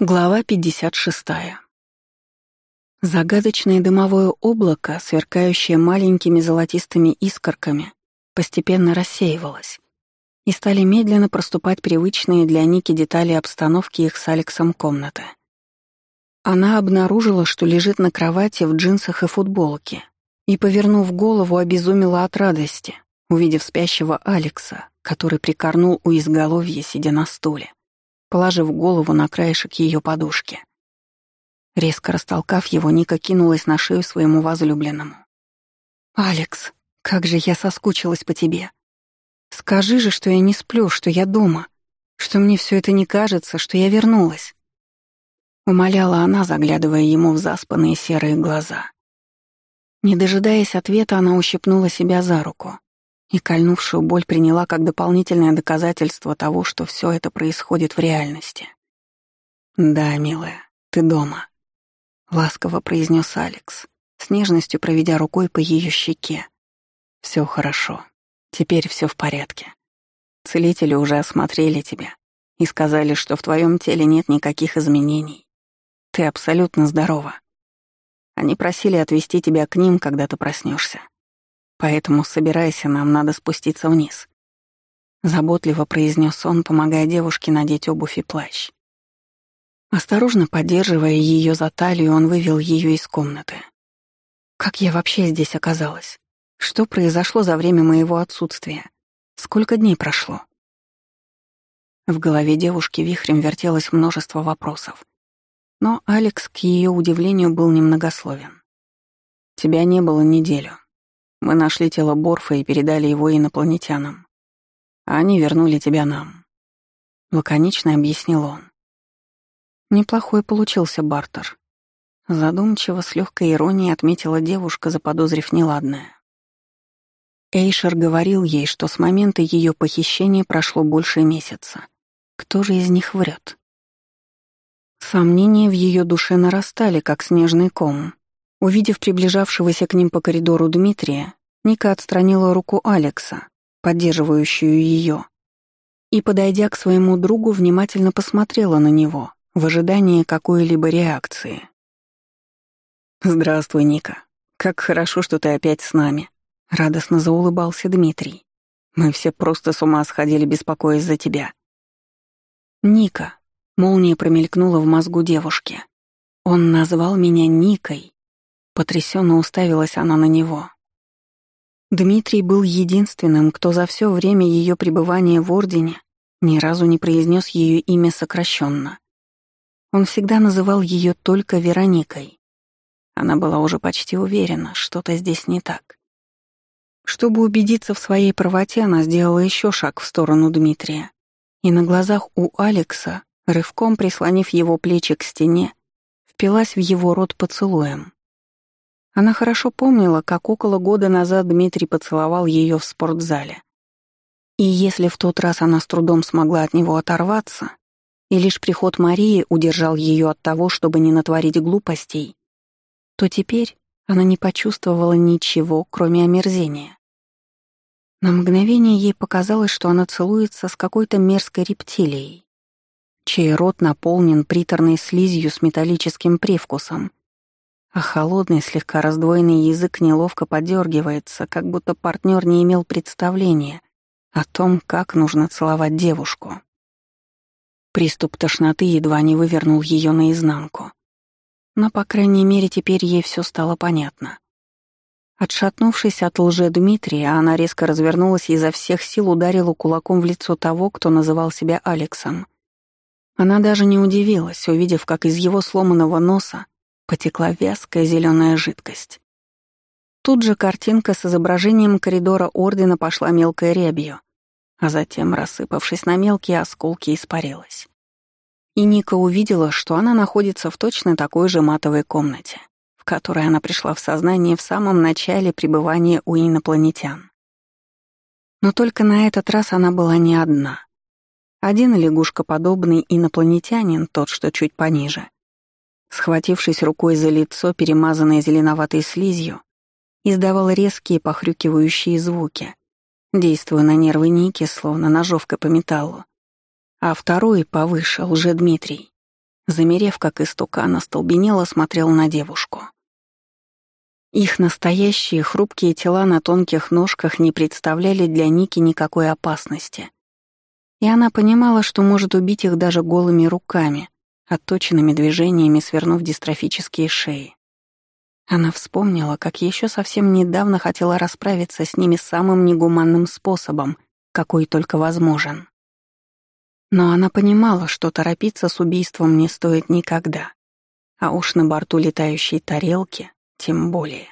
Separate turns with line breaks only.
Глава 56. Загадочное дымовое облако, сверкающее маленькими золотистыми искорками, постепенно рассеивалось, и стали медленно проступать привычные для Ники детали обстановки их с Алексом комнаты. Она обнаружила, что лежит на кровати в джинсах и футболке, и, повернув голову, обезумела от радости, увидев спящего Алекса, который прикорнул у изголовья, сидя на стуле положив голову на краешек ее подушки. Резко растолкав его, Ника кинулась на шею своему возлюбленному. «Алекс, как же я соскучилась по тебе. Скажи же, что я не сплю, что я дома, что мне все это не кажется, что я вернулась». Умоляла она, заглядывая ему в заспанные серые глаза. Не дожидаясь ответа, она ущипнула себя за руку и кольнувшую боль приняла как дополнительное доказательство того, что все это происходит в реальности. «Да, милая, ты дома», — ласково произнес Алекс, с нежностью проведя рукой по ее щеке. Все хорошо. Теперь все в порядке. Целители уже осмотрели тебя и сказали, что в твоем теле нет никаких изменений. Ты абсолютно здорова. Они просили отвезти тебя к ним, когда ты проснешься. Поэтому собирайся, нам надо спуститься вниз. Заботливо произнес он, помогая девушке надеть обувь и плащ. Осторожно поддерживая ее за талию, он вывел ее из комнаты. Как я вообще здесь оказалась? Что произошло за время моего отсутствия? Сколько дней прошло? В голове девушки вихрем вертелось множество вопросов. Но Алекс, к ее удивлению, был немногословен. «Тебя не было неделю. Мы нашли тело Борфа и передали его инопланетянам. Они вернули тебя нам. Лаконично объяснил он. Неплохой получился бартер. Задумчиво, с легкой иронией отметила девушка, заподозрив неладное. Эйшер говорил ей, что с момента ее похищения прошло больше месяца. Кто же из них врет? Сомнения в ее душе нарастали, как снежный ком, Увидев приближавшегося к ним по коридору Дмитрия, Ника отстранила руку Алекса, поддерживающую ее, и, подойдя к своему другу, внимательно посмотрела на него в ожидании какой-либо реакции. «Здравствуй, Ника. Как хорошо, что ты опять с нами», — радостно заулыбался Дмитрий. «Мы все просто с ума сходили, беспокоясь за тебя». «Ника», — молния промелькнула в мозгу девушки. «Он назвал меня Никой». Потрясенно уставилась она на него. Дмитрий был единственным, кто за все время ее пребывания в Ордене ни разу не произнес ее имя сокращенно. Он всегда называл ее только Вероникой. Она была уже почти уверена, что-то здесь не так. Чтобы убедиться в своей правоте, она сделала еще шаг в сторону Дмитрия, и на глазах у Алекса, рывком прислонив его плечи к стене, впилась в его рот поцелуем. Она хорошо помнила, как около года назад Дмитрий поцеловал ее в спортзале. И если в тот раз она с трудом смогла от него оторваться, и лишь приход Марии удержал ее от того, чтобы не натворить глупостей, то теперь она не почувствовала ничего, кроме омерзения. На мгновение ей показалось, что она целуется с какой-то мерзкой рептилией, чей рот наполнен приторной слизью с металлическим привкусом — а холодный, слегка раздвоенный язык неловко подергивается, как будто партнер не имел представления о том, как нужно целовать девушку. Приступ тошноты едва не вывернул ее наизнанку. Но, по крайней мере, теперь ей все стало понятно. Отшатнувшись от лже Дмитрия, она резко развернулась и изо всех сил ударила кулаком в лицо того, кто называл себя Алексом. Она даже не удивилась, увидев, как из его сломанного носа потекла вязкая зеленая жидкость. Тут же картинка с изображением коридора Ордена пошла мелкой рябью, а затем, рассыпавшись на мелкие осколки, испарилась. И Ника увидела, что она находится в точно такой же матовой комнате, в которой она пришла в сознание в самом начале пребывания у инопланетян. Но только на этот раз она была не одна. Один лягушкоподобный инопланетянин, тот, что чуть пониже, схватившись рукой за лицо, перемазанное зеленоватой слизью, издавал резкие похрюкивающие звуки, действуя на нервы Ники, словно ножовка по металлу. А второй, повыше, лже-Дмитрий, замерев, как истукан, остолбенело смотрел на девушку. Их настоящие хрупкие тела на тонких ножках не представляли для Ники никакой опасности. И она понимала, что может убить их даже голыми руками, отточенными движениями свернув дистрофические шеи. Она вспомнила, как еще совсем недавно хотела расправиться с ними самым негуманным способом, какой только возможен. Но она понимала, что торопиться с убийством не стоит никогда. А уж на борту летающей тарелки тем более.